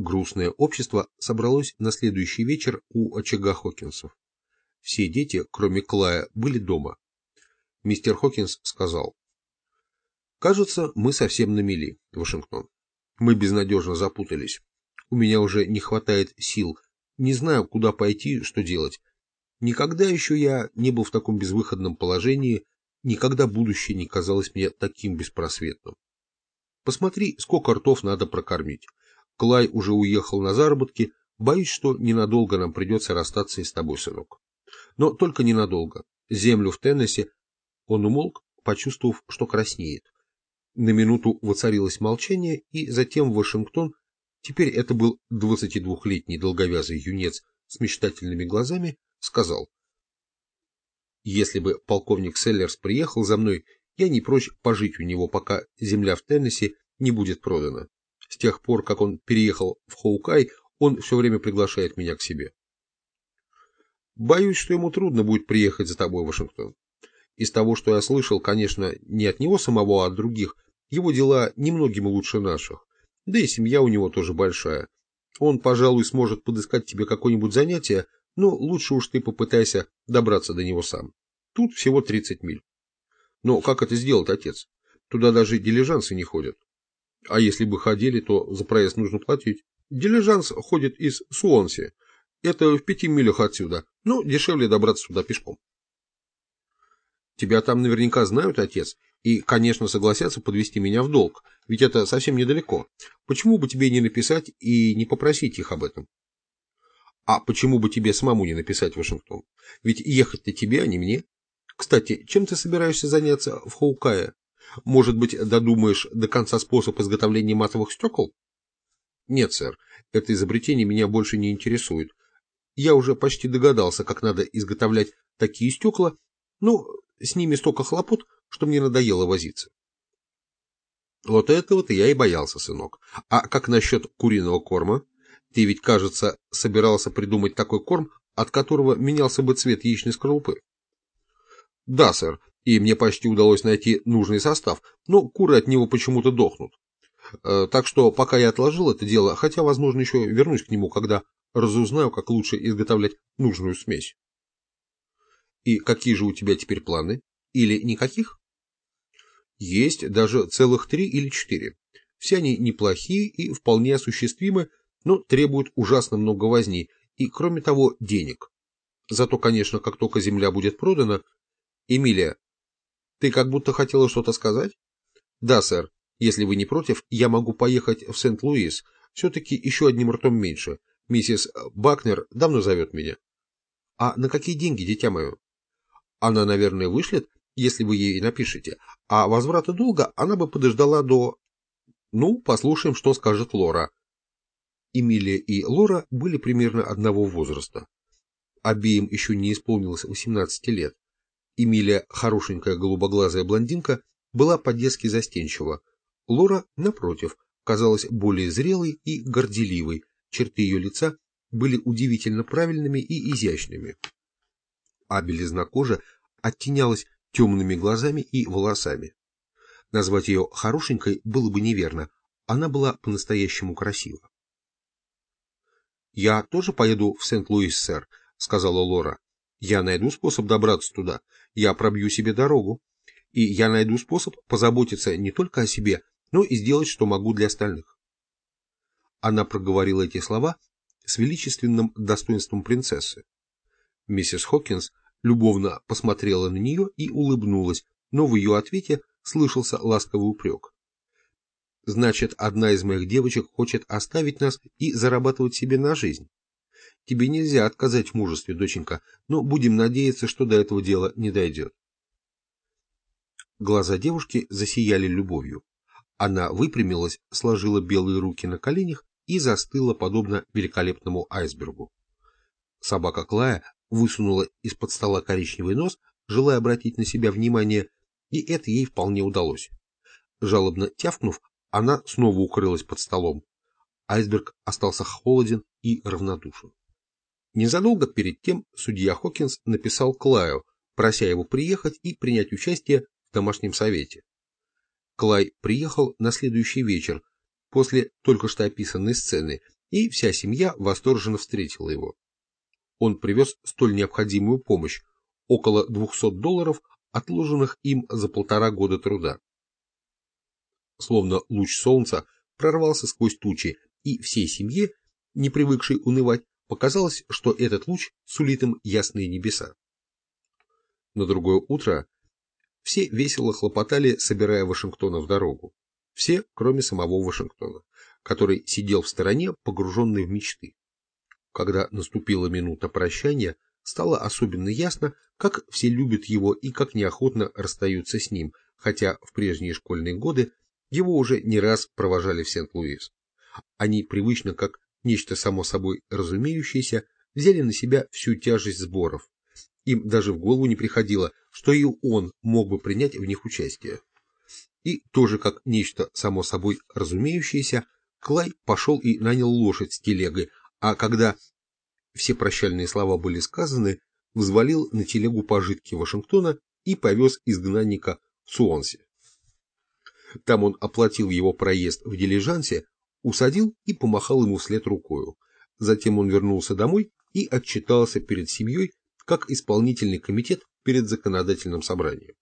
Грустное общество собралось на следующий вечер у очага Хокинсов. Все дети, кроме Клая, были дома. Мистер Хокинс сказал, «Кажется, мы совсем на мели, Вашингтон. Мы безнадежно запутались. У меня уже не хватает сил. Не знаю, куда пойти, что делать. Никогда еще я не был в таком безвыходном положении, никогда будущее не казалось мне таким беспросветным. Посмотри, сколько ртов надо прокормить. Клай уже уехал на заработки, боюсь, что ненадолго нам придется расстаться и с тобой, сынок. Но только ненадолго. Землю в Теннессе он умолк, почувствовав, что краснеет. На минуту воцарилось молчание, и затем Вашингтон, теперь это был 22-летний долговязый юнец с мечтательными глазами, сказал. Если бы полковник Селлерс приехал за мной, я не прочь пожить у него, пока земля в Теннессе не будет продана. С тех пор, как он переехал в Хоукай, он все время приглашает меня к себе. Боюсь, что ему трудно будет приехать за тобой, Вашингтон. Из того, что я слышал, конечно, не от него самого, а от других, его дела немногим лучше наших. Да и семья у него тоже большая. Он, пожалуй, сможет подыскать тебе какое-нибудь занятие, но лучше уж ты попытайся добраться до него сам. Тут всего 30 миль. Но как это сделать, отец? Туда даже дилижансы не ходят. А если бы ходили, то за проезд нужно платить. Дилижанс ходит из Суонси. Это в пяти милях отсюда. Ну, дешевле добраться сюда пешком. Тебя там наверняка знают, отец, и, конечно, согласятся подвести меня в долг, ведь это совсем недалеко. Почему бы тебе не написать и не попросить их об этом? А почему бы тебе самому не написать в Вашингтон? Ведь ехать-то тебе, а не мне. Кстати, чем ты собираешься заняться в Хоукае? Может быть, додумаешь до конца способ изготовления матовых стекол? Нет, сэр, это изобретение меня больше не интересует. Я уже почти догадался, как надо изготовлять такие стекла, но с ними столько хлопот, что мне надоело возиться. Вот этого-то я и боялся, сынок. А как насчет куриного корма? Ты ведь, кажется, собирался придумать такой корм, от которого менялся бы цвет яичной скорлупы. Да, сэр, и мне почти удалось найти нужный состав, но куры от него почему-то дохнут. Э, так что пока я отложил это дело, хотя, возможно, еще вернусь к нему, когда разузнаю, как лучше изготовлять нужную смесь. И какие же у тебя теперь планы? Или никаких? Есть даже целых три или четыре. Все они неплохие и вполне осуществимы, но требуют ужасно много возни и, кроме того, денег. Зато, конечно, как только земля будет продана... Эмилия, ты как будто хотела что-то сказать? Да, сэр. Если вы не против, я могу поехать в Сент-Луис. Все-таки еще одним ртом меньше. Миссис Бакнер давно зовет меня. А на какие деньги, дитя мое? Она, наверное, вышлет, если вы ей напишете. А возврата долга она бы подождала до... Ну, послушаем, что скажет Лора. Эмилия и Лора были примерно одного возраста. Обеим еще не исполнилось 18 лет. Эмилия, хорошенькая голубоглазая блондинка, была по-детски застенчива. Лора, напротив, казалась более зрелой и горделивой, черты ее лица были удивительно правильными и изящными. А белизна кожи оттенялась темными глазами и волосами. Назвать ее хорошенькой было бы неверно, она была по-настоящему красива. «Я тоже поеду в Сент-Луис, сэр», — сказала Лора. Я найду способ добраться туда, я пробью себе дорогу. И я найду способ позаботиться не только о себе, но и сделать, что могу для остальных. Она проговорила эти слова с величественным достоинством принцессы. Миссис Хокинс любовно посмотрела на нее и улыбнулась, но в ее ответе слышался ласковый упрек. «Значит, одна из моих девочек хочет оставить нас и зарабатывать себе на жизнь. Тебе нельзя отказать в мужестве, доченька, но будем надеяться, что до этого дела не дойдет. Глаза девушки засияли любовью. Она выпрямилась, сложила белые руки на коленях и застыла, подобно великолепному айсбергу. Собака Клая высунула из-под стола коричневый нос, желая обратить на себя внимание, и это ей вполне удалось. Жалобно тявкнув, она снова укрылась под столом. Айсберг остался холоден и равнодушен. Незадолго перед тем судья Хокинс написал Клаю, прося его приехать и принять участие в домашнем совете. Клай приехал на следующий вечер, после только что описанной сцены, и вся семья восторженно встретила его. Он привез столь необходимую помощь, около 200 долларов, отложенных им за полтора года труда. Словно луч солнца прорвался сквозь тучи, и всей семье, не привыкшей унывать, показалось, что этот луч сулит им ясные небеса. На другое утро все весело хлопотали, собирая Вашингтона в дорогу. Все, кроме самого Вашингтона, который сидел в стороне, погруженный в мечты. Когда наступила минута прощания, стало особенно ясно, как все любят его и как неохотно расстаются с ним, хотя в прежние школьные годы его уже не раз провожали в Сент-Луис. Они привычно, как нечто само собой разумеющееся, взяли на себя всю тяжесть сборов. Им даже в голову не приходило, что и он мог бы принять в них участие. И тоже как нечто само собой разумеющееся, Клай пошел и нанял лошадь с телегой, а когда все прощальные слова были сказаны, взвалил на телегу пожитки Вашингтона и повез изгнанника в Суонси. Там он оплатил его проезд в дилижансе, усадил и помахал ему вслед рукою. Затем он вернулся домой и отчитался перед семьей, как исполнительный комитет перед законодательным собранием.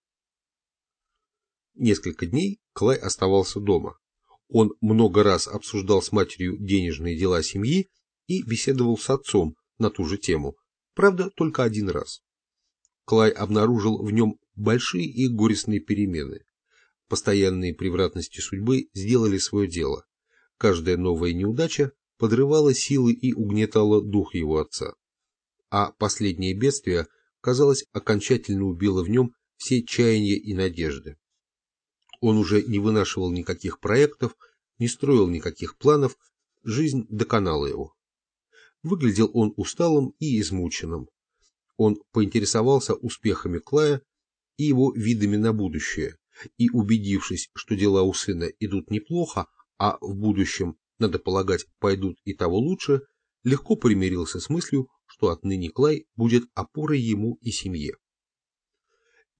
Несколько дней Клай оставался дома. Он много раз обсуждал с матерью денежные дела семьи и беседовал с отцом на ту же тему, правда, только один раз. Клай обнаружил в нем большие и горестные перемены. Постоянные превратности судьбы сделали свое дело. Каждая новая неудача подрывала силы и угнетала дух его отца. А последнее бедствие, казалось, окончательно убило в нем все чаяния и надежды. Он уже не вынашивал никаких проектов, не строил никаких планов, жизнь доконала его. Выглядел он усталым и измученным. Он поинтересовался успехами Клая и его видами на будущее, и, убедившись, что дела у сына идут неплохо, а в будущем, надо полагать, пойдут и того лучше, легко примирился с мыслью, что отныне Клай будет опорой ему и семье.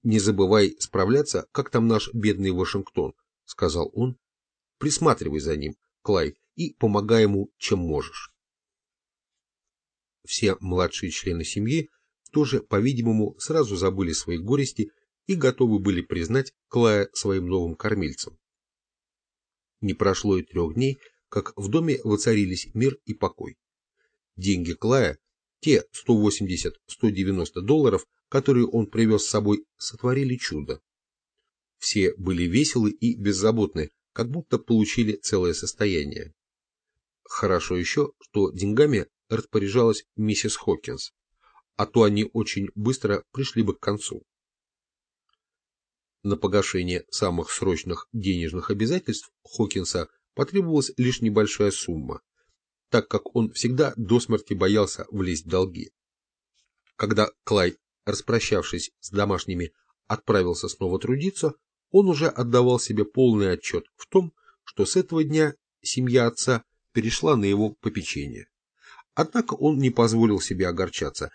«Не забывай справляться, как там наш бедный Вашингтон», — сказал он. «Присматривай за ним, Клай, и помогай ему, чем можешь». Все младшие члены семьи тоже, по-видимому, сразу забыли свои горести и готовы были признать Клая своим новым кормильцем. Не прошло и трех дней, как в доме воцарились мир и покой. Деньги Клая, те 180-190 долларов, которые он привез с собой, сотворили чудо. Все были веселы и беззаботны, как будто получили целое состояние. Хорошо еще, что деньгами распоряжалась миссис Хокинс, а то они очень быстро пришли бы к концу. На погашение самых срочных денежных обязательств Хокинса потребовалась лишь небольшая сумма, так как он всегда до смерти боялся влезть в долги. Когда Клай, распрощавшись с домашними, отправился снова трудиться, он уже отдавал себе полный отчет в том, что с этого дня семья отца перешла на его попечение. Однако он не позволил себе огорчаться,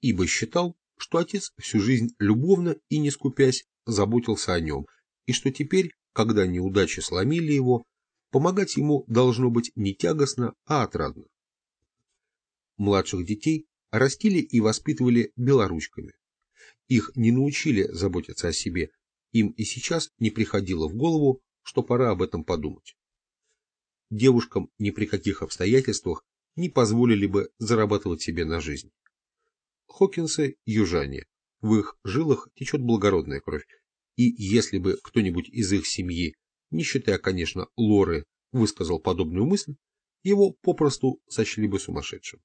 ибо считал, что отец всю жизнь любовно и не скупясь заботился о нем, и что теперь, когда неудачи сломили его, помогать ему должно быть не тягостно, а отрадно. Младших детей растили и воспитывали белоручками. Их не научили заботиться о себе, им и сейчас не приходило в голову, что пора об этом подумать. Девушкам ни при каких обстоятельствах не позволили бы зарабатывать себе на жизнь. Хокинсы – южане, в их жилах течет благородная кровь, и если бы кто-нибудь из их семьи, не считая, конечно, Лоры, высказал подобную мысль, его попросту сочли бы сумасшедшим.